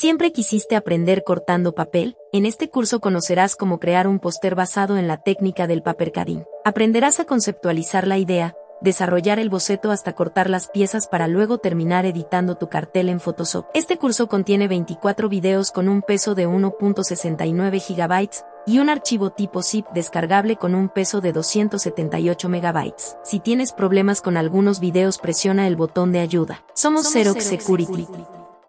¿Siempre quisiste aprender cortando papel? En este curso conocerás cómo crear un póster basado en la técnica del paper. Aprenderás a conceptualizar la idea, desarrollar el boceto hasta cortar las piezas para luego terminar editando tu cartel en Photoshop. Este curso contiene 24 videos con un peso de 1.69 GB y un archivo tipo zip descargable con un peso de 278 MB. Si tienes problemas con algunos videos presiona el botón de ayuda. Somos, Xerox Security.